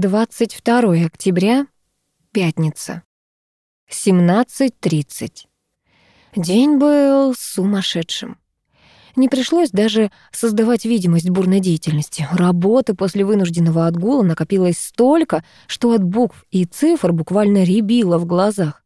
22 октября, пятница. 17.30. День был сумасшедшим. Не пришлось даже создавать видимость бурной деятельности. Работы после вынужденного отгула накопилось столько, что от букв и цифр буквально рябило в глазах.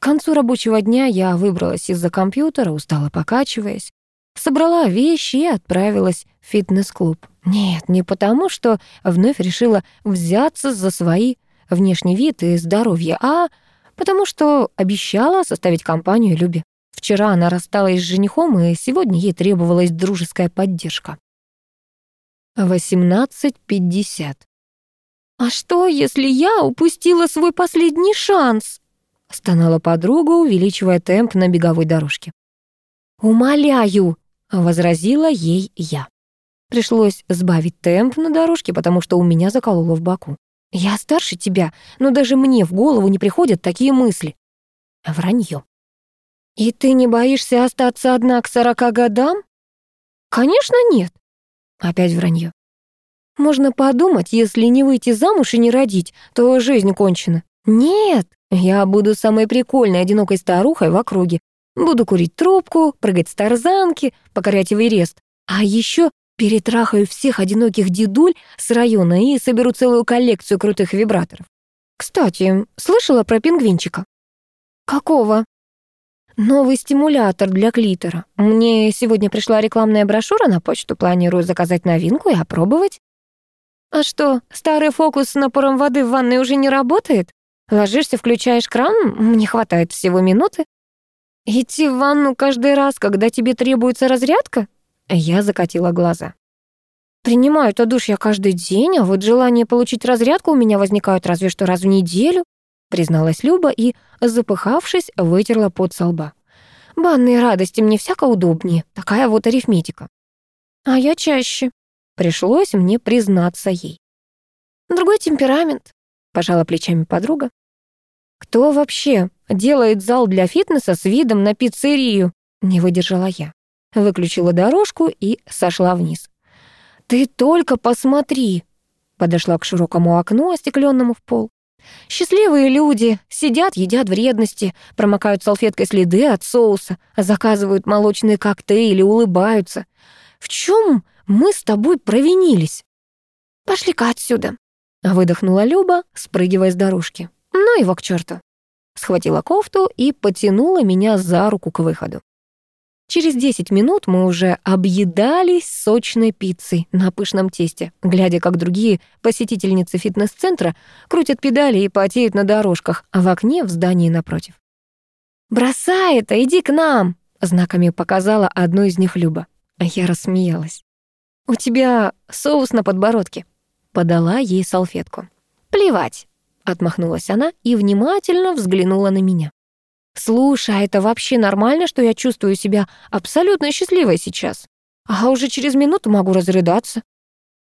К концу рабочего дня я выбралась из-за компьютера, устала покачиваясь, собрала вещи и отправилась в фитнес-клуб. Нет, не потому, что вновь решила взяться за свои внешний вид и здоровье, а потому что обещала составить компанию Любе. Вчера она рассталась с женихом, и сегодня ей требовалась дружеская поддержка. 18.50. «А что, если я упустила свой последний шанс?» — стонала подруга, увеличивая темп на беговой дорожке. «Умоляю!» — возразила ей я. Пришлось сбавить темп на дорожке, потому что у меня закололо в боку. «Я старше тебя, но даже мне в голову не приходят такие мысли». Вранье. «И ты не боишься остаться одна к сорока годам?» «Конечно нет». Опять вранье. «Можно подумать, если не выйти замуж и не родить, то жизнь кончена». «Нет, я буду самой прикольной одинокой старухой в округе. Буду курить трубку, прыгать с тарзанки, покорять Эверест. А еще перетрахаю всех одиноких дедуль с района и соберу целую коллекцию крутых вибраторов. Кстати, слышала про пингвинчика? Какого? Новый стимулятор для клитора. Мне сегодня пришла рекламная брошюра на почту, планирую заказать новинку и опробовать. А что, старый фокус с напором воды в ванной уже не работает? Ложишься, включаешь кран, мне хватает всего минуты. Идти в ванну каждый раз, когда тебе требуется разрядка? Я закатила глаза. Принимаю-то душ я каждый день, а вот желание получить разрядку у меня возникает разве что раз в неделю призналась Люба и, запыхавшись, вытерла пот со лба. «Банные радости мне всяко удобнее, такая вот арифметика». «А я чаще». Пришлось мне признаться ей. «Другой темперамент», — пожала плечами подруга. «Кто вообще делает зал для фитнеса с видом на пиццерию?» Не выдержала я. Выключила дорожку и сошла вниз. «Ты только посмотри!» Подошла к широкому окну, остекленному в пол. Счастливые люди сидят, едят вредности, промокают салфеткой следы от соуса, заказывают молочные коктейли, улыбаются. В чем мы с тобой провинились? Пошли-ка отсюда, выдохнула Люба, спрыгивая с дорожки. Ну его к черту. Схватила кофту и потянула меня за руку к выходу. Через 10 минут мы уже объедались сочной пиццей на пышном тесте, глядя, как другие посетительницы фитнес-центра крутят педали и потеют на дорожках, а в окне в здании напротив. «Бросай это, иди к нам!» — знаками показала одну из них Люба. А я рассмеялась. «У тебя соус на подбородке», — подала ей салфетку. «Плевать», — отмахнулась она и внимательно взглянула на меня. «Слушай, а это вообще нормально, что я чувствую себя абсолютно счастливой сейчас? А уже через минуту могу разрыдаться».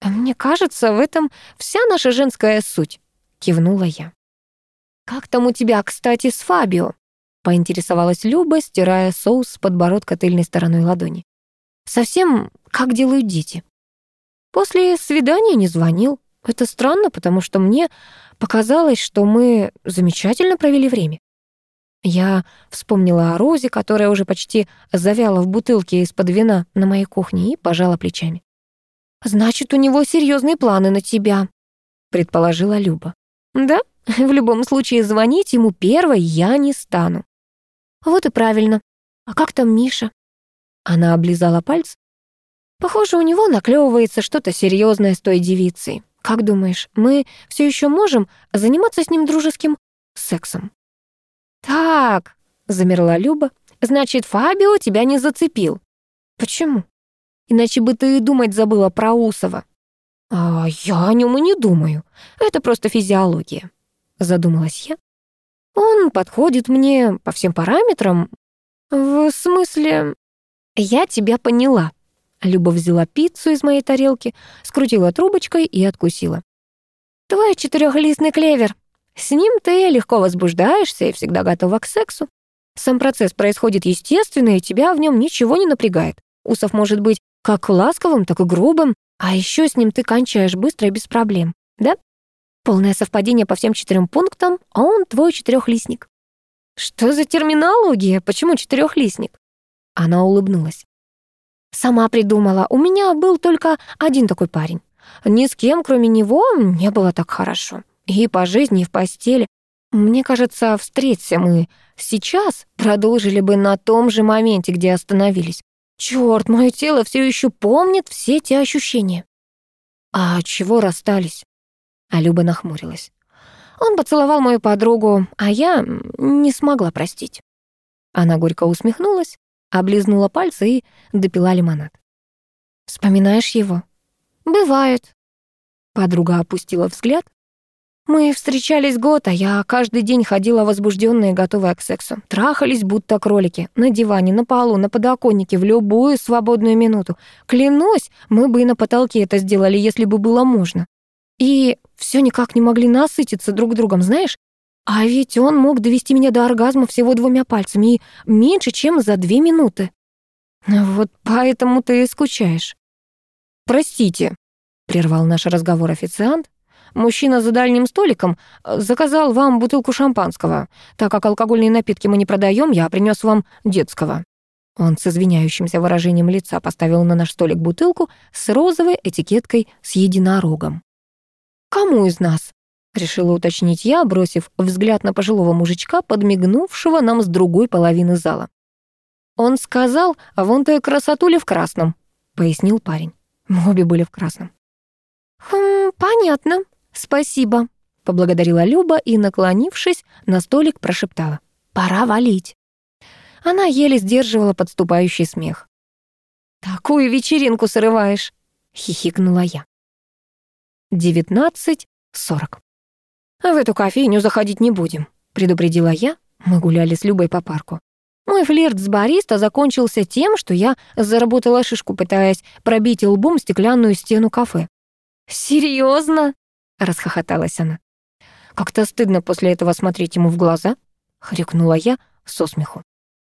«Мне кажется, в этом вся наша женская суть», — кивнула я. «Как там у тебя, кстати, с Фабио?» — поинтересовалась Люба, стирая соус с подбородка тыльной стороной ладони. «Совсем как делают дети». После свидания не звонил. Это странно, потому что мне показалось, что мы замечательно провели время. Я вспомнила о Розе, которая уже почти завяла в бутылке из-под вина на моей кухне и пожала плечами. «Значит, у него серьезные планы на тебя», — предположила Люба. «Да, в любом случае звонить ему первой я не стану». «Вот и правильно. А как там Миша?» Она облизала пальцы. «Похоже, у него наклевывается что-то серьезное с той девицей. Как думаешь, мы все еще можем заниматься с ним дружеским сексом?» «Так», — замерла Люба, «значит, Фабио тебя не зацепил». «Почему? Иначе бы ты и думать забыла про Усова». «А я о нем и не думаю. Это просто физиология», — задумалась я. «Он подходит мне по всем параметрам. В смысле...» «Я тебя поняла». Люба взяла пиццу из моей тарелки, скрутила трубочкой и откусила. «Твой четырехлистный клевер. С ним ты легко возбуждаешься и всегда готова к сексу. Сам процесс происходит естественно, и тебя в нем ничего не напрягает. Усов может быть как ласковым, так и грубым, а еще с ним ты кончаешь быстро и без проблем, да? Полное совпадение по всем четырем пунктам, а он твой четырехлистник. Что за терминология? Почему четырехлистник? Она улыбнулась. Сама придумала. У меня был только один такой парень. Ни с кем, кроме него, не было так хорошо. И по жизни, и в постели. Мне кажется, встреться мы сейчас, продолжили бы на том же моменте, где остановились. Чёрт, мое тело все еще помнит все эти ощущения. А чего расстались? А Люба нахмурилась. Он поцеловал мою подругу, а я не смогла простить. Она горько усмехнулась, облизнула пальцы и допила лимонад. «Вспоминаешь его?» «Бывает». Подруга опустила взгляд. «Мы встречались год, а я каждый день ходила возбужденная и готовая к сексу. Трахались, будто кролики, на диване, на полу, на подоконнике, в любую свободную минуту. Клянусь, мы бы и на потолке это сделали, если бы было можно. И все никак не могли насытиться друг другом, знаешь? А ведь он мог довести меня до оргазма всего двумя пальцами и меньше, чем за две минуты. Вот поэтому ты и скучаешь. Простите, прервал наш разговор официант. Мужчина за дальним столиком э, заказал вам бутылку шампанского. Так как алкогольные напитки мы не продаем, я принес вам детского. Он с извиняющимся выражением лица поставил на наш столик бутылку с розовой этикеткой с единорогом. «Кому из нас?» — решила уточнить я, бросив взгляд на пожилого мужичка, подмигнувшего нам с другой половины зала. «Он сказал, а вон той красотули в красном», — пояснил парень. Мы обе были в красном. «Хм, понятно, спасибо», — поблагодарила Люба и, наклонившись, на столик прошептала. «Пора валить». Она еле сдерживала подступающий смех. «Такую вечеринку срываешь», — хихикнула я. 19.40. «В эту кофейню заходить не будем», — предупредила я. Мы гуляли с Любой по парку. Мой флирт с бариста закончился тем, что я заработала шишку, пытаясь пробить лбом стеклянную стену кафе. «Серьезно?» — расхохоталась она. «Как-то стыдно после этого смотреть ему в глаза», — хрюкнула я со смеху.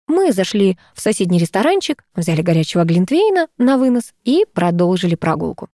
Мы зашли в соседний ресторанчик, взяли горячего глинтвейна на вынос и продолжили прогулку.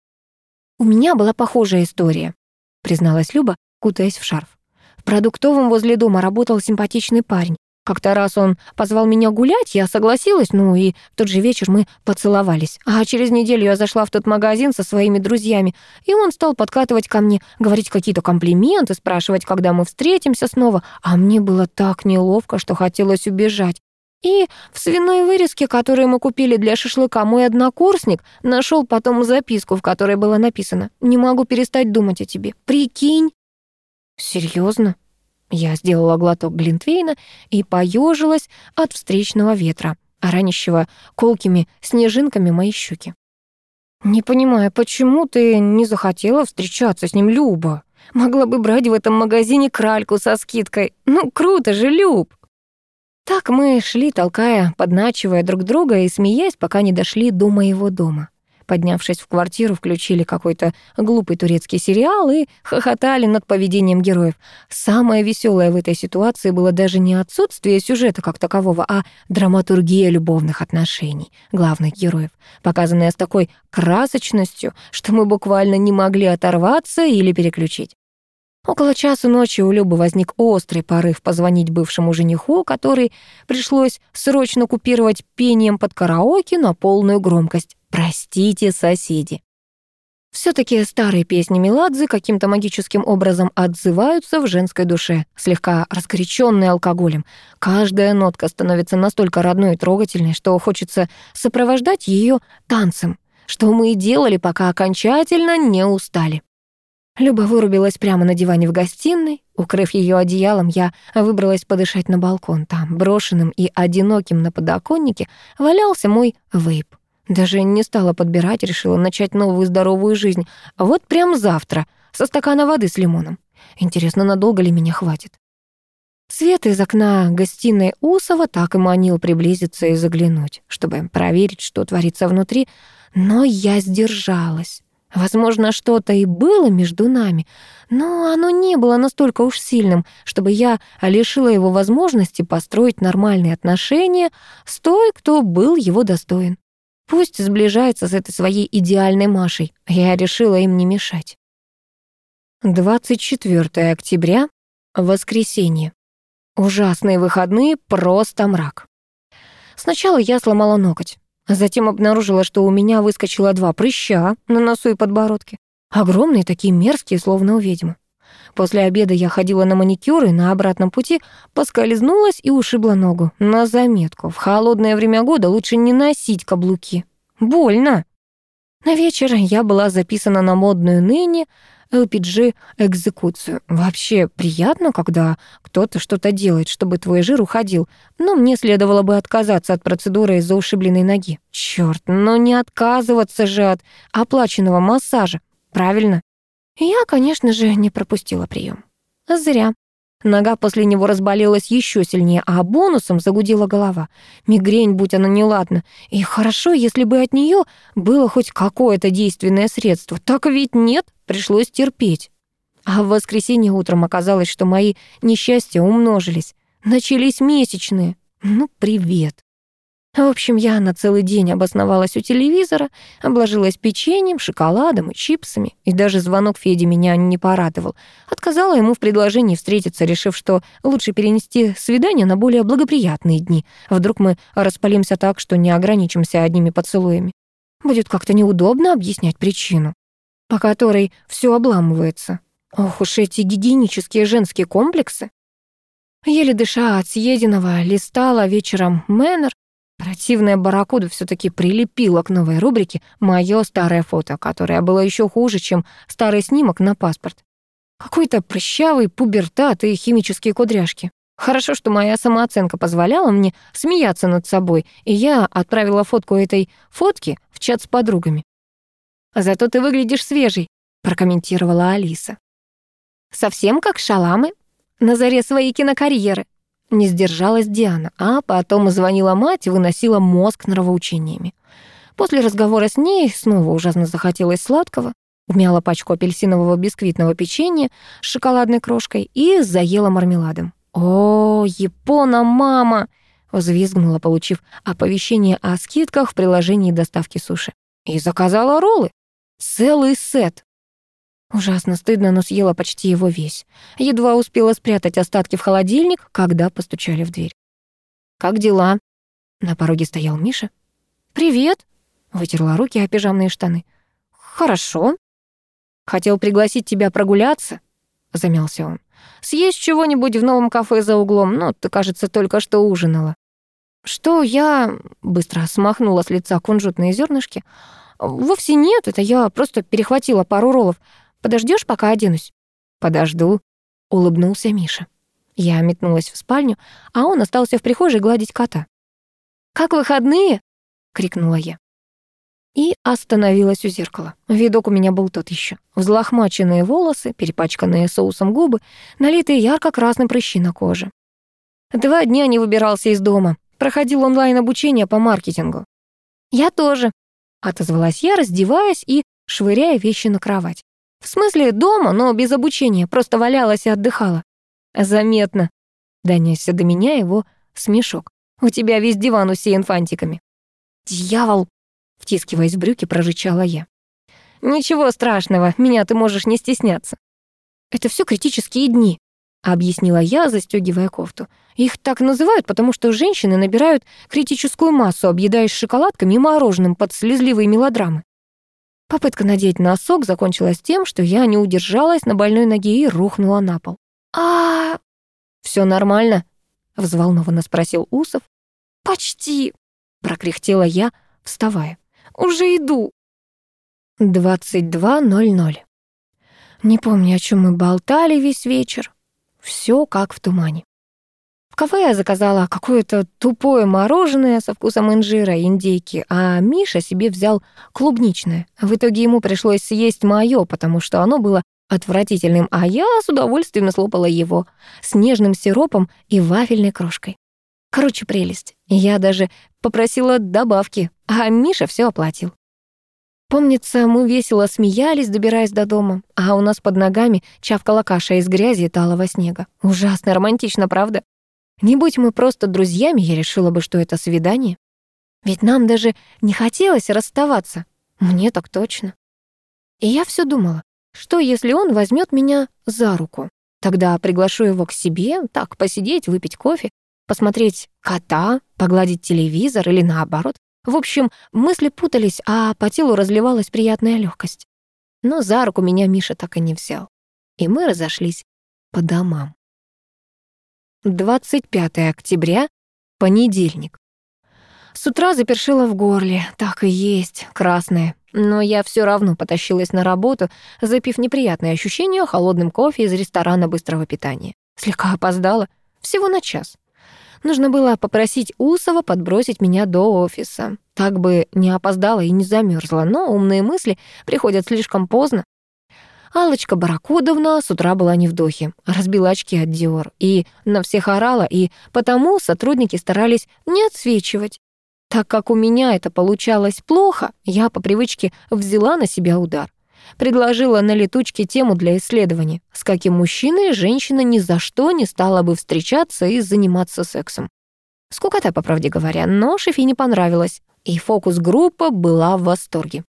«У меня была похожая история», — призналась Люба, кутаясь в шарф. В продуктовом возле дома работал симпатичный парень. Как-то раз он позвал меня гулять, я согласилась, ну и в тот же вечер мы поцеловались. А через неделю я зашла в тот магазин со своими друзьями, и он стал подкатывать ко мне, говорить какие-то комплименты, спрашивать, когда мы встретимся снова. А мне было так неловко, что хотелось убежать. И в свиной вырезке, которую мы купили для шашлыка, мой однокурсник нашел потом записку, в которой было написано «Не могу перестать думать о тебе. Прикинь». Серьезно? Я сделала глоток глинтвейна и поежилась от встречного ветра, ранящего колкими снежинками мои щеки. «Не понимаю, почему ты не захотела встречаться с ним, Люба? Могла бы брать в этом магазине кральку со скидкой. Ну, круто же, Люб!» Так мы шли, толкая, подначивая друг друга и смеясь, пока не дошли до моего дома. Поднявшись в квартиру, включили какой-то глупый турецкий сериал и хохотали над поведением героев. Самое веселое в этой ситуации было даже не отсутствие сюжета как такового, а драматургия любовных отношений главных героев, показанная с такой красочностью, что мы буквально не могли оторваться или переключить. Около часу ночи у Любы возник острый порыв позвонить бывшему жениху, который пришлось срочно купировать пением под караоке на полную громкость. «Простите, соседи». все таки старые песни Меладзе каким-то магическим образом отзываются в женской душе, слегка разгоряченной алкоголем. Каждая нотка становится настолько родной и трогательной, что хочется сопровождать ее танцем, что мы и делали, пока окончательно не устали. Люба вырубилась прямо на диване в гостиной. Укрыв ее одеялом, я выбралась подышать на балкон. Там, брошенным и одиноким на подоконнике, валялся мой вейп. Даже не стала подбирать, решила начать новую здоровую жизнь. Вот прям завтра, со стакана воды с лимоном. Интересно, надолго ли меня хватит? Свет из окна гостиной Усова так и манил приблизиться и заглянуть, чтобы проверить, что творится внутри, но я сдержалась. Возможно, что-то и было между нами, но оно не было настолько уж сильным, чтобы я лишила его возможности построить нормальные отношения с той, кто был его достоин. Пусть сближается с этой своей идеальной Машей, я решила им не мешать. 24 октября, воскресенье. Ужасные выходные, просто мрак. Сначала я сломала ноготь, а затем обнаружила, что у меня выскочило два прыща на носу и подбородке. Огромные, такие мерзкие, словно у ведьмы. После обеда я ходила на маникюр и на обратном пути поскользнулась и ушибла ногу. На заметку, в холодное время года лучше не носить каблуки. Больно. На вечер я была записана на модную ныне LPG-экзекуцию. Вообще приятно, когда кто-то что-то делает, чтобы твой жир уходил, но мне следовало бы отказаться от процедуры из-за ушибленной ноги. Чёрт, но не отказываться же от оплаченного массажа, правильно? Я, конечно же, не пропустила прием. Зря. Нога после него разболелась еще сильнее, а бонусом загудела голова. Мигрень, будь она неладна. И хорошо, если бы от нее было хоть какое-то действенное средство. Так ведь нет, пришлось терпеть. А в воскресенье утром оказалось, что мои несчастья умножились. Начались месячные. Ну, привет. В общем, я на целый день обосновалась у телевизора, обложилась печеньем, шоколадом и чипсами, и даже звонок Феди меня не порадовал. Отказала ему в предложении встретиться, решив, что лучше перенести свидание на более благоприятные дни. Вдруг мы распалимся так, что не ограничимся одними поцелуями. Будет как-то неудобно объяснять причину, по которой все обламывается. Ох уж эти гигиенические женские комплексы. Еле дыша от съеденного, листала вечером Мэннер, Противная барракуда все таки прилепила к новой рубрике моё старое фото, которое было еще хуже, чем старый снимок на паспорт. Какой-то прыщавый пубертат и химические кудряшки. Хорошо, что моя самооценка позволяла мне смеяться над собой, и я отправила фотку этой фотки в чат с подругами. «Зато ты выглядишь свежей», — прокомментировала Алиса. «Совсем как шаламы на заре своей кинокарьеры», не сдержалась Диана, а потом звонила мать и выносила мозг нравоучениями. После разговора с ней снова ужасно захотелось сладкого. Умяла пачку апельсинового бисквитного печенья с шоколадной крошкой и заела мармеладом. «О, Япона, мама!» — взвизгнула, получив оповещение о скидках в приложении доставки суши. И заказала роллы. Целый сет. Ужасно стыдно, но съела почти его весь. Едва успела спрятать остатки в холодильник, когда постучали в дверь. «Как дела?» На пороге стоял Миша. «Привет!» Вытерла руки о пижамные штаны. «Хорошо. Хотел пригласить тебя прогуляться?» Замялся он. «Съесть чего-нибудь в новом кафе за углом, но ты, кажется, только что ужинала». «Что я...» Быстро смахнула с лица кунжутные зернышки. «Вовсе нет, это я просто перехватила пару роллов. Подождешь, пока оденусь?» «Подожду», — улыбнулся Миша. Я метнулась в спальню, а он остался в прихожей гладить кота. «Как выходные?» — крикнула я. И остановилась у зеркала. Видок у меня был тот еще. Взлохмаченные волосы, перепачканные соусом губы, налитые ярко-красной прыщи на коже. Два дня не выбирался из дома. Проходил онлайн-обучение по маркетингу. «Я тоже», — отозвалась я, раздеваясь и швыряя вещи на кровать. В смысле, дома, но без обучения, просто валялась и отдыхала. Заметно. Донесся до меня его смешок. У тебя весь диван усеян фантиками. Дьявол! Втискиваясь в брюки, прорычала я. Ничего страшного, меня ты можешь не стесняться. Это все критические дни, объяснила я, застегивая кофту. Их так называют, потому что женщины набирают критическую массу, объедаясь шоколадками и мороженым под слезливые мелодрамы. Попытка надеть носок закончилась тем, что я не удержалась на больной ноге и рухнула на пол. а Все нормально?» — взволнованно спросил Усов. «Почти!» — прокряхтела я, вставая. «Уже иду!» 22.00. Не помню, о чем мы болтали весь вечер. Все как в тумане. В кафе я заказала какое-то тупое мороженое со вкусом инжира и индейки, а Миша себе взял клубничное. В итоге ему пришлось съесть моё, потому что оно было отвратительным, а я с удовольствием слопала его с нежным сиропом и вафельной крошкой. Короче, прелесть. Я даже попросила добавки, а Миша все оплатил. Помнится, мы весело смеялись, добираясь до дома, а у нас под ногами чавкала каша из грязи и талого снега. Ужасно романтично, правда? Не будь мы просто друзьями, я решила бы, что это свидание. Ведь нам даже не хотелось расставаться. Мне так точно. И я все думала, Что, если он возьмет меня за руку? Тогда приглашу его к себе, так, посидеть, выпить кофе, посмотреть кота, погладить телевизор или наоборот. В общем, мысли путались, а по телу разливалась приятная легкость. Но за руку меня Миша так и не взял. И мы разошлись по домам. 25 октября, понедельник. С утра запершило в горле, так и есть, красное. Но я все равно потащилась на работу, запив неприятные ощущения холодным кофе из ресторана быстрого питания. Слегка опоздала, всего на час. Нужно было попросить Усова подбросить меня до офиса. Так бы не опоздала и не замерзла, но умные мысли приходят слишком поздно. Алочка Баракудовна с утра была не в духе, разбила очки от Диор и на всех орала, и потому сотрудники старались не отсвечивать. Так как у меня это получалось плохо, я по привычке взяла на себя удар. Предложила на летучке тему для исследования, с каким мужчиной женщина ни за что не стала бы встречаться и заниматься сексом. Скукота, по правде говоря, но шефе не понравилось, и фокус-группа была в восторге.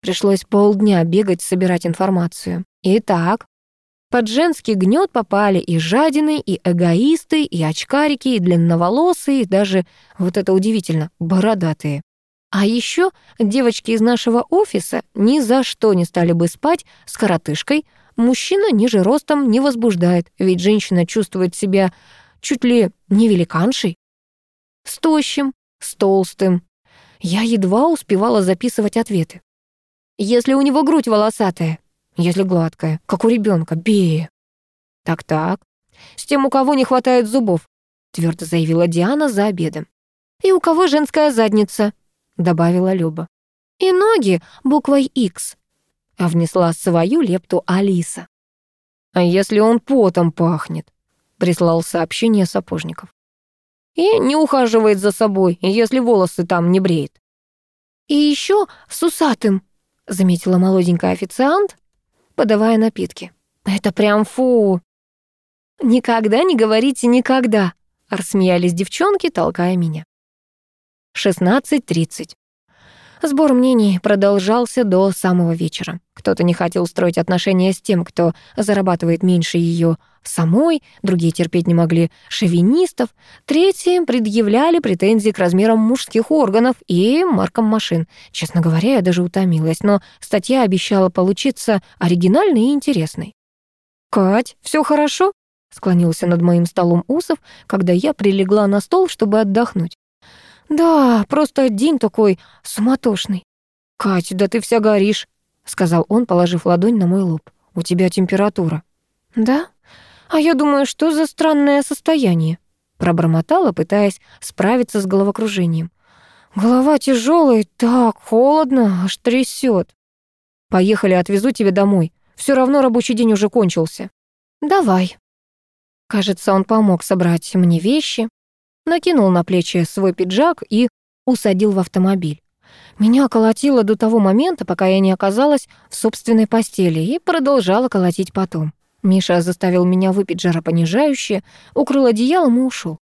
Пришлось полдня бегать, собирать информацию. Итак, под женский гнет попали и жадины, и эгоисты, и очкарики, и длинноволосые, и даже, вот это удивительно, бородатые. А еще девочки из нашего офиса ни за что не стали бы спать с коротышкой. Мужчина ниже ростом не возбуждает, ведь женщина чувствует себя чуть ли не великаншей. С тощим, с толстым. Я едва успевала записывать ответы. Если у него грудь волосатая, если гладкая, как у ребенка, бей. Так-так. С тем, у кого не хватает зубов, твердо заявила Диана за обедом. И у кого женская задница, добавила Люба. И ноги буквой X, а внесла свою лепту Алиса. А если он потом пахнет, прислал сообщение сапожников. И не ухаживает за собой, если волосы там не бреет. И еще с усатым, заметила молоденькая официант, подавая напитки. «Это прям фу!» «Никогда не говорите никогда!» — рассмеялись девчонки, толкая меня. 16.30. Сбор мнений продолжался до самого вечера. Кто-то не хотел строить отношения с тем, кто зарабатывает меньше ее самой, другие терпеть не могли шовинистов, третьи предъявляли претензии к размерам мужских органов и маркам машин. Честно говоря, я даже утомилась, но статья обещала получиться оригинальной и интересной. «Кать, все хорошо?» — склонился над моим столом Усов, когда я прилегла на стол, чтобы отдохнуть. «Да, просто день такой суматошный». «Кать, да ты вся горишь», — сказал он, положив ладонь на мой лоб. «У тебя температура». «Да? А я думаю, что за странное состояние?» Пробормотала, пытаясь справиться с головокружением. «Голова тяжелая, так холодно, аж трясет. Поехали, отвезу тебя домой. Все равно рабочий день уже кончился». «Давай». Кажется, он помог собрать мне вещи, накинул на плечи свой пиджак и усадил в автомобиль. Меня колотило до того момента, пока я не оказалась в собственной постели, и продолжала колотить потом. Миша заставил меня выпить жаропонижающее, укрыл одеялом и ушел.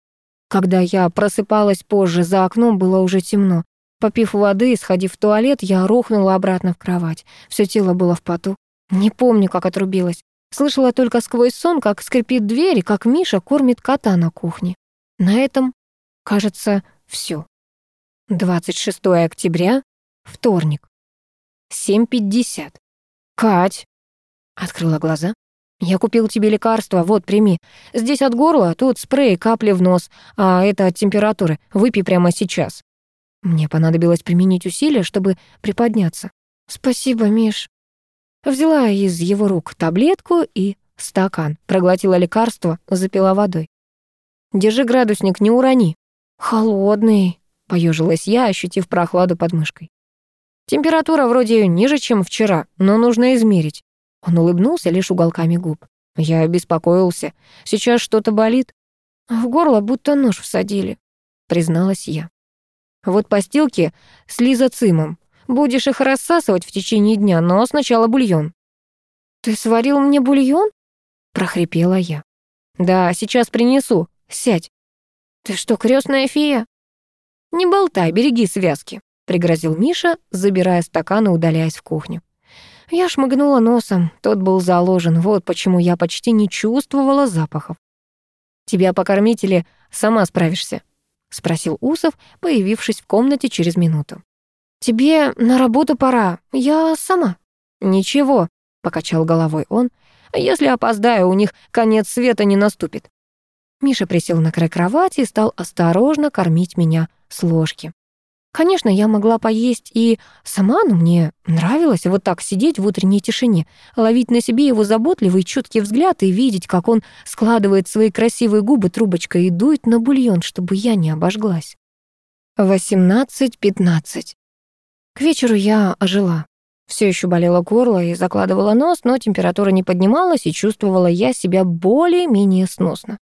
Когда я просыпалась позже, за окном было уже темно. Попив воды и сходив в туалет, я рухнула обратно в кровать. Все тело было в поту. Не помню, как отрубилась. Слышала только сквозь сон, как скрипит дверь и как Миша кормит кота на кухне. На этом, кажется, все. 26 октября, вторник. 7.50. «Кать!» Открыла глаза. «Я купил тебе лекарство, вот, прими. Здесь от горла, тут спрей, капли в нос, а это от температуры. Выпей прямо сейчас». Мне понадобилось применить усилия, чтобы приподняться. «Спасибо, Миш». Взяла из его рук таблетку и стакан, проглотила лекарство, запила водой. Держи градусник, не урони». «Холодный», — поежилась я, ощутив прохладу под мышкой. «Температура вроде ниже, чем вчера, но нужно измерить». Он улыбнулся лишь уголками губ. Я беспокоился. Сейчас что-то болит. В горло будто нож всадили, призналась я. Вот постилки с лизоцимом. Будешь их рассасывать в течение дня, но сначала бульон. Ты сварил мне бульон? прохрипела я. Да, сейчас принесу. Сядь. Ты что, крестная фея? Не болтай, береги связки, пригрозил Миша, забирая стакан и удаляясь в кухню. Я шмыгнула носом, тот был заложен, вот почему я почти не чувствовала запахов. «Тебя покормить или сама справишься?» — спросил Усов, появившись в комнате через минуту. «Тебе на работу пора, я сама». «Ничего», — покачал головой он, «если опоздаю, у них конец света не наступит». Миша присел на край кровати и стал осторожно кормить меня с ложки. Конечно, я могла поесть и сама, но мне нравилось вот так сидеть в утренней тишине, ловить на себе его заботливый чуткий взгляд и видеть, как он складывает свои красивые губы трубочкой и дует на бульон, чтобы я не обожглась. Восемнадцать пятнадцать. К вечеру я ожила. Все еще болело горло и закладывала нос, но температура не поднималась, и чувствовала я себя более-менее сносно.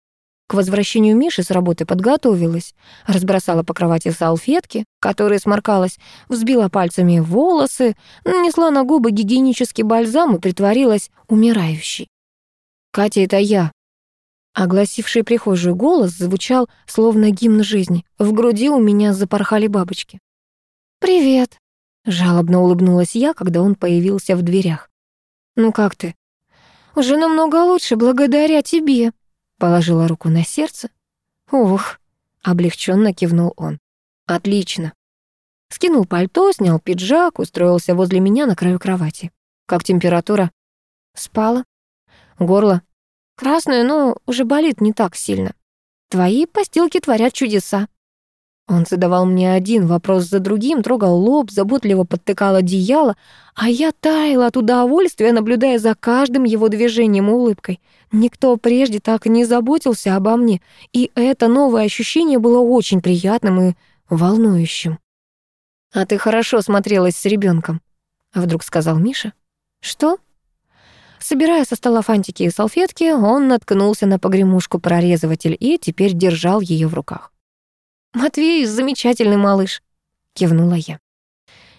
К возвращению Миши с работы подготовилась. Разбросала по кровати салфетки, которые сморкалась, взбила пальцами волосы, нанесла на губы гигиенический бальзам и притворилась умирающей. «Катя, это я!» Огласивший прихожую голос звучал, словно гимн жизни. В груди у меня запорхали бабочки. «Привет!» — жалобно улыбнулась я, когда он появился в дверях. «Ну как ты?» «Уже намного лучше, благодаря тебе», Положила руку на сердце. «Ух!» — облегченно кивнул он. «Отлично!» Скинул пальто, снял пиджак, устроился возле меня на краю кровати. «Как температура?» «Спала». «Горло?» «Красное, но уже болит не так сильно. Твои постилки творят чудеса». Он задавал мне один вопрос за другим, трогал лоб, заботливо подтыкал одеяло, а я таяла от удовольствия, наблюдая за каждым его движением и улыбкой. Никто прежде так не заботился обо мне, и это новое ощущение было очень приятным и волнующим. «А ты хорошо смотрелась с ребенком, вдруг сказал Миша. «Что?» Собирая со стола фантики и салфетки, он наткнулся на погремушку-прорезыватель и теперь держал ее в руках. «Матвей — замечательный малыш», — кивнула я.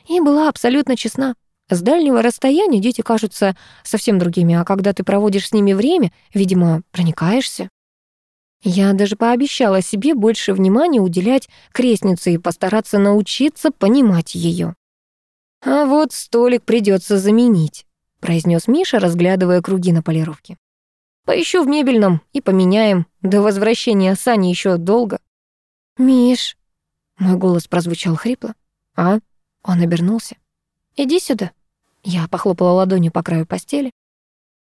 И была абсолютно честна. С дальнего расстояния дети кажутся совсем другими, а когда ты проводишь с ними время, видимо, проникаешься. Я даже пообещала себе больше внимания уделять крестнице и постараться научиться понимать ее. «А вот столик придется заменить», — произнес Миша, разглядывая круги на полировке. «Поищу в мебельном и поменяем. До возвращения Сани еще долго». «Миш!» Мой голос прозвучал хрипло. «А?» Он обернулся. «Иди сюда». Я похлопала ладонью по краю постели.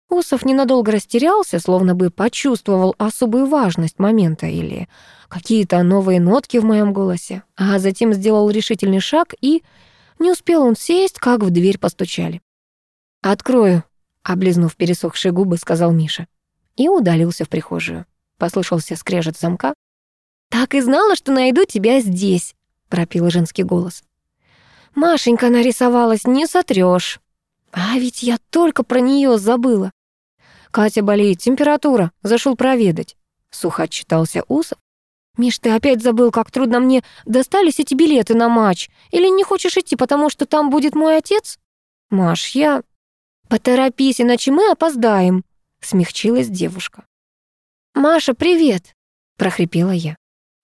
Усов ненадолго растерялся, словно бы почувствовал особую важность момента или какие-то новые нотки в моем голосе, а затем сделал решительный шаг, и не успел он сесть, как в дверь постучали. «Открою», — облизнув пересохшие губы, сказал Миша. И удалился в прихожую. Послышался скрежет замка. «Так и знала, что найду тебя здесь», — пропил женский голос. «Машенька нарисовалась, не сотрёшь». А ведь я только про неё забыла. «Катя болеет, температура, зашёл проведать», — сухо отчитался Усов. «Миш, ты опять забыл, как трудно мне достались эти билеты на матч? Или не хочешь идти, потому что там будет мой отец?» «Маш, я...» «Поторопись, иначе мы опоздаем», — смягчилась девушка. «Маша, привет!» — прохрипела я.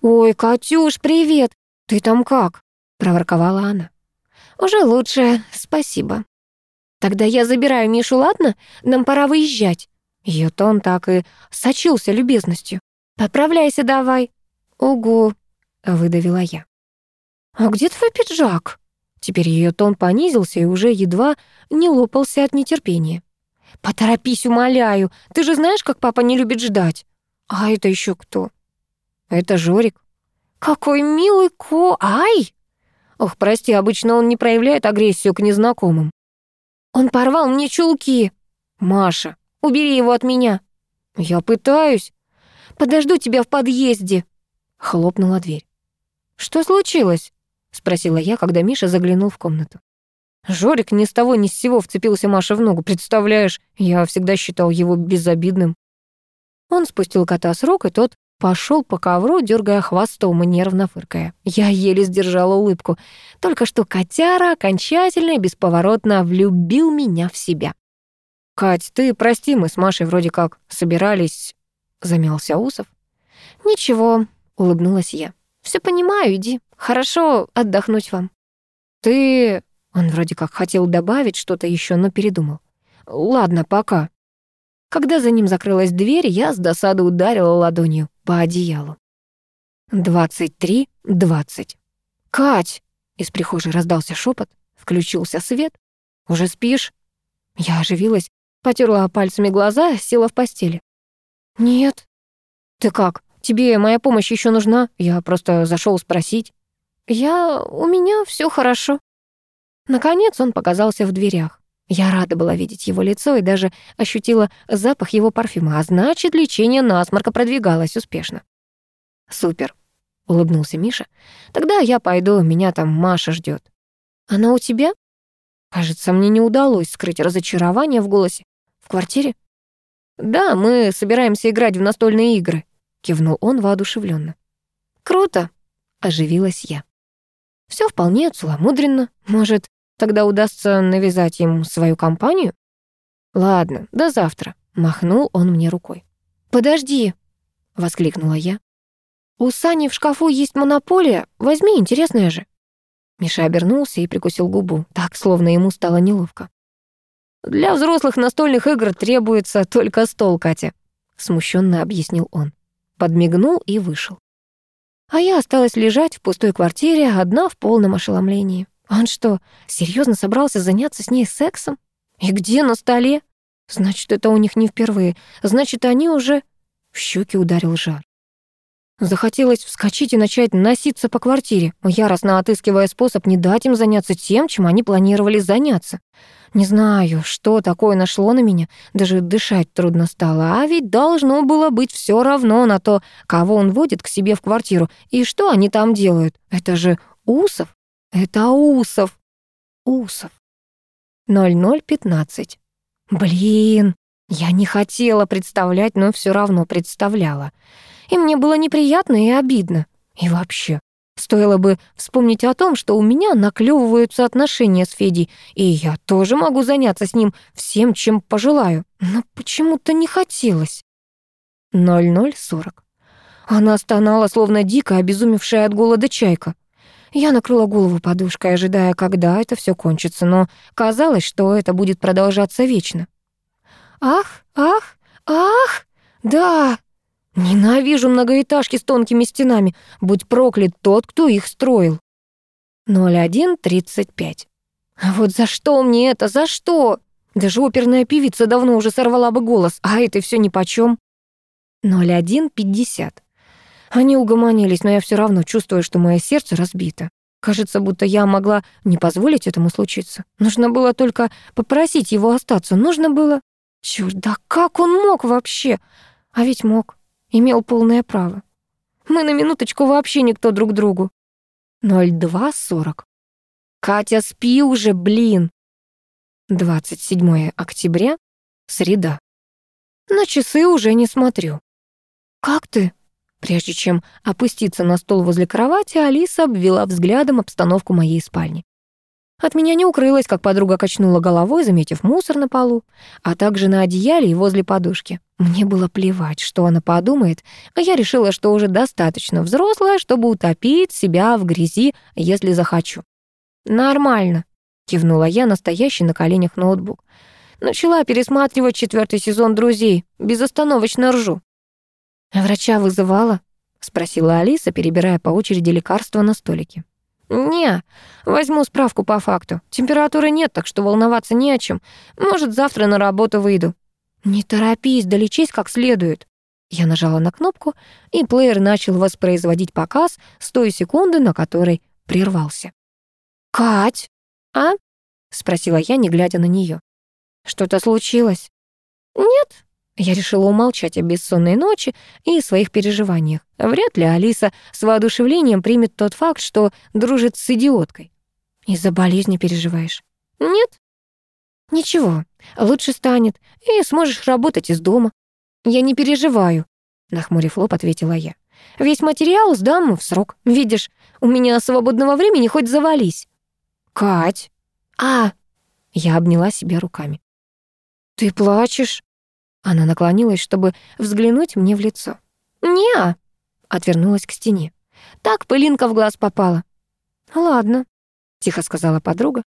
«Ой, Катюш, привет! Ты там как?» — проворковала она. «Уже лучше, спасибо». «Тогда я забираю Мишу, ладно? Нам пора выезжать». Её тон так и сочился любезностью. «Поправляйся давай». «Угу», — выдавила я. «А где твой пиджак?» Теперь её тон понизился и уже едва не лопался от нетерпения. «Поторопись, умоляю, ты же знаешь, как папа не любит ждать». «А это ещё кто?» Это Жорик. Какой милый ко... Ай! Ох, прости, обычно он не проявляет агрессию к незнакомым. Он порвал мне чулки. Маша, убери его от меня. Я пытаюсь. Подожду тебя в подъезде. Хлопнула дверь. Что случилось? Спросила я, когда Миша заглянул в комнату. Жорик ни с того ни с сего вцепился Маше в ногу, представляешь? Я всегда считал его безобидным. Он спустил кота с рук, и тот Пошел по ковру, дергая хвостом и нервно фыркая. Я еле сдержала улыбку. Только что котяра окончательно и бесповоротно влюбил меня в себя. «Кать, ты прости, мы с Машей вроде как собирались...» — замялся Усов. «Ничего», — улыбнулась я. «Все понимаю, иди. Хорошо отдохнуть вам». «Ты...» — Он вроде как хотел добавить что-то еще, но передумал. «Ладно, пока». Когда за ним закрылась дверь, я с досады ударила ладонью по одеялу. «Двадцать три, двадцать». «Кать!» — из прихожей раздался шепот. Включился свет. «Уже спишь?» Я оживилась, потерла пальцами глаза, села в постели. «Нет». «Ты как? Тебе моя помощь еще нужна? Я просто зашел спросить». «Я... у меня все хорошо». Наконец он показался в дверях. Я рада была видеть его лицо и даже ощутила запах его парфюма, а значит, лечение насморка продвигалось успешно. «Супер», — улыбнулся Миша. «Тогда я пойду, меня там Маша ждет. «Она у тебя?» Кажется, мне не удалось скрыть разочарование в голосе. «В квартире?» «Да, мы собираемся играть в настольные игры», — кивнул он воодушевленно. «Круто», — оживилась я. Все вполне целомудренно. Может, тогда удастся навязать им свою компанию? Ладно, до завтра. Махнул он мне рукой. «Подожди!» — воскликнула я. «У Сани в шкафу есть монополия. Возьми, интересная же». Миша обернулся и прикусил губу, так, словно ему стало неловко. «Для взрослых настольных игр требуется только стол, Катя», — смущенно объяснил он. Подмигнул и вышел. А я осталась лежать в пустой квартире, одна в полном ошеломлении. Он что, серьезно собрался заняться с ней сексом? И где на столе? Значит, это у них не впервые. Значит, они уже... В щеки ударил жар. Захотелось вскочить и начать носиться по квартире, яростно отыскивая способ не дать им заняться тем, чем они планировали заняться. Не знаю, что такое нашло на меня, даже дышать трудно стало, а ведь должно было быть все равно на то, кого он водит к себе в квартиру и что они там делают. Это же Усов, это Усов, Усов. 0015. Блин, я не хотела представлять, но все равно представляла. И мне было неприятно и обидно. И вообще, стоило бы вспомнить о том, что у меня наклевываются отношения с Федей, и я тоже могу заняться с ним всем, чем пожелаю. Но почему-то не хотелось. 0040. Она стонала, словно дико обезумевшая от голода чайка. Я накрыла голову подушкой, ожидая, когда это все кончится, но казалось, что это будет продолжаться вечно. «Ах, ах, ах! Да, Ненавижу многоэтажки с тонкими стенами. Будь проклят тот, кто их строил. 0135. А вот за что мне это? За что? Даже оперная певица давно уже сорвала бы голос, а это все нипочем. 0150. Они угомонились, но я все равно чувствую, что мое сердце разбито. Кажется, будто я могла не позволить этому случиться. Нужно было только попросить его остаться. Нужно было... Чёрт, да как он мог вообще? А ведь мог имел полное право. Мы на минуточку вообще никто друг другу. 02.40. Катя, спи уже, блин. 27 октября, среда. На часы уже не смотрю. Как ты? Прежде чем опуститься на стол возле кровати, Алиса обвела взглядом обстановку моей спальни. От меня не укрылась, как подруга качнула головой, заметив мусор на полу, а также на одеяле и возле подушки. Мне было плевать, что она подумает, а я решила, что уже достаточно взрослая, чтобы утопить себя в грязи, если захочу. «Нормально», — кивнула я, настоящий на коленях ноутбук. Начала пересматривать четвертый сезон «Друзей». Безостановочно ржу. «Врача вызывала?» — спросила Алиса, перебирая по очереди лекарства на столике. «Не, возьму справку по факту. Температуры нет, так что волноваться не о чем. Может, завтра на работу выйду». «Не торопись, долечись как следует». Я нажала на кнопку, и плеер начал воспроизводить показ с той секунды, на которой прервался. «Кать!» «А?» — спросила я, не глядя на нее. «Что-то случилось?» «Нет», я решила умолчать о бессонной ночи и своих переживаниях. Вряд ли Алиса с воодушевлением примет тот факт, что дружит с идиоткой. Из-за болезни переживаешь? Нет. Ничего, лучше станет, и сможешь работать из дома. Я не переживаю, нахмурив лоб, ответила я. Весь материал сдам в срок. Видишь, у меня свободного времени хоть завались. Кать. А, я обняла себя руками. Ты плачешь? Она наклонилась, чтобы взглянуть мне в лицо. «Не-а», отвернулась к стене. «Так пылинка в глаз попала». «Ладно», — тихо сказала подруга.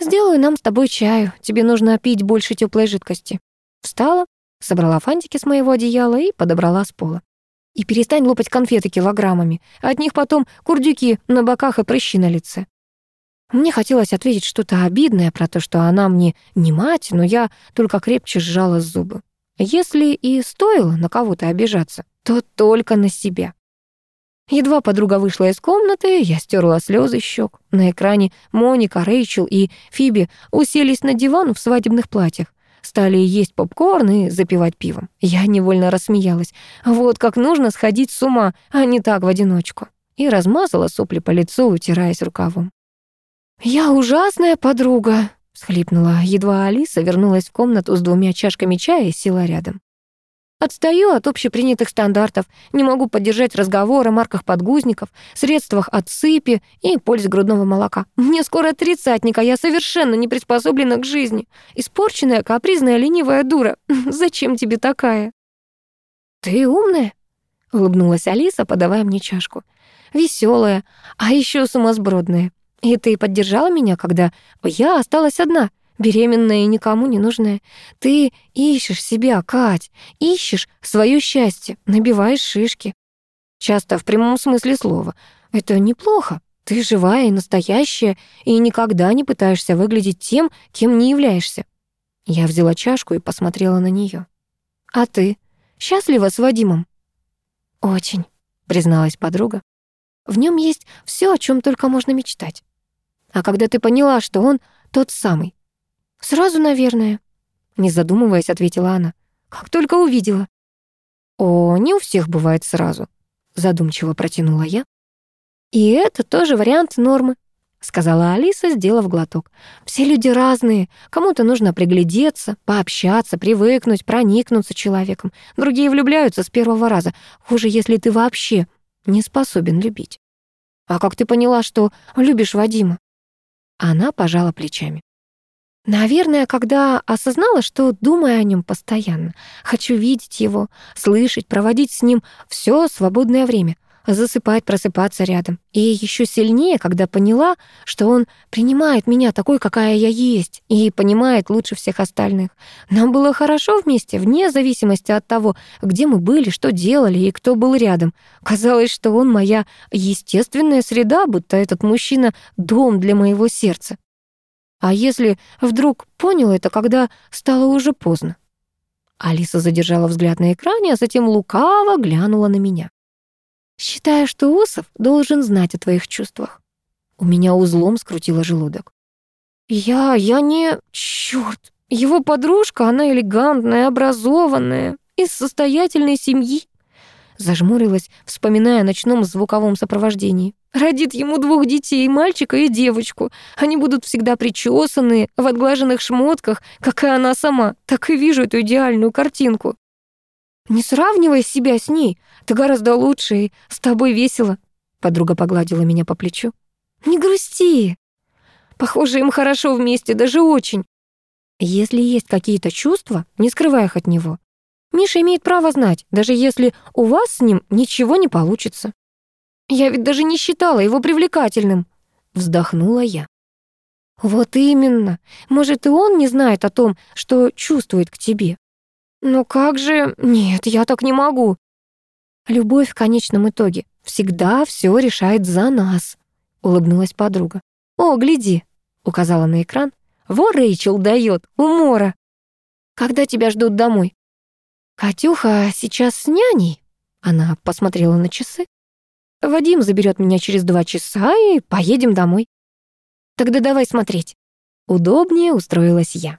Сделаю нам с тобой чаю. Тебе нужно пить больше теплой жидкости. Встала, собрала фантики с моего одеяла и подобрала с пола. И перестань лопать конфеты килограммами. От них потом курдюки на боках и прыщи на лице. Мне хотелось ответить что-то обидное про то, что она мне не мать, но я только крепче сжала зубы. Если и стоило на кого-то обижаться, то только на себя. Едва подруга вышла из комнаты, я стерла слезы щек. На экране Моника, Рэйчел и Фиби уселись на диван в свадебных платьях. Стали есть попкорн и запивать пивом. Я невольно рассмеялась. Вот как нужно сходить с ума, а не так в одиночку. И размазала сопли по лицу, утираясь рукавом. «Я ужасная подруга», — всхлипнула. Едва Алиса вернулась в комнату с двумя чашками чая и села рядом. Отстаю от общепринятых стандартов, не могу поддержать разговор о марках подгузников, средствах от сыпи и пользе грудного молока. Мне скоро тридцатника, я совершенно не приспособлена к жизни. Испорченная, капризная, ленивая дура. Зачем тебе такая? Ты умная, улыбнулась Алиса, подавая мне чашку. Веселая, а еще сумасбродная. И ты поддержала меня, когда я осталась одна — беременная и никому не нужная. Ты ищешь себя, Кать, ищешь свое счастье, набиваешь шишки. Часто в прямом смысле слова. Это неплохо. Ты живая и настоящая, и никогда не пытаешься выглядеть тем, кем не являешься. Я взяла чашку и посмотрела на нее. А ты счастлива с Вадимом? Очень, призналась подруга. В нем есть все, о чем только можно мечтать. А когда ты поняла, что он тот самый, «Сразу, наверное», — не задумываясь, ответила она. «Как только увидела». «О, не у всех бывает сразу», — задумчиво протянула я. «И это тоже вариант нормы», — сказала Алиса, сделав глоток. «Все люди разные. Кому-то нужно приглядеться, пообщаться, привыкнуть, проникнуться человеком. Другие влюбляются с первого раза. Хуже, если ты вообще не способен любить». «А как ты поняла, что любишь Вадима?» Она пожала плечами. Наверное, когда осознала, что думаю о нем постоянно, хочу видеть его, слышать, проводить с ним все свободное время, засыпать, просыпаться рядом. И еще сильнее, когда поняла, что он принимает меня такой, какая я есть, и понимает лучше всех остальных. Нам было хорошо вместе, вне зависимости от того, где мы были, что делали и кто был рядом. Казалось, что он моя естественная среда, будто этот мужчина — дом для моего сердца. А если вдруг понял это, когда стало уже поздно? Алиса задержала взгляд на экране, а затем лукаво глянула на меня. «Считаю, что Осов должен знать о твоих чувствах». У меня узлом скрутило желудок. «Я... я не... Чёрт! Его подружка, она элегантная, образованная, из состоятельной семьи зажмурилась, вспоминая о ночном звуковом сопровождении. Родит ему двух детей, мальчика и девочку. Они будут всегда причесанные, в отглаженных шмотках, как и она сама. Так и вижу эту идеальную картинку. «Не сравнивай себя с ней, ты гораздо лучше, и с тобой весело», подруга погладила меня по плечу. «Не грусти. Похоже, им хорошо вместе, даже очень. Если есть какие-то чувства, не скрывай их от него. Миша имеет право знать, даже если у вас с ним ничего не получится. Я ведь даже не считала его привлекательным, вздохнула я. Вот именно. Может, и он не знает о том, что чувствует к тебе. Но как же... Нет, я так не могу. Любовь в конечном итоге всегда все решает за нас, улыбнулась подруга. О, гляди, указала на экран. Во Рэйчел дает, умора. Когда тебя ждут домой? «Катюха сейчас с няней?» Она посмотрела на часы. «Вадим заберет меня через два часа и поедем домой». «Тогда давай смотреть». Удобнее устроилась я.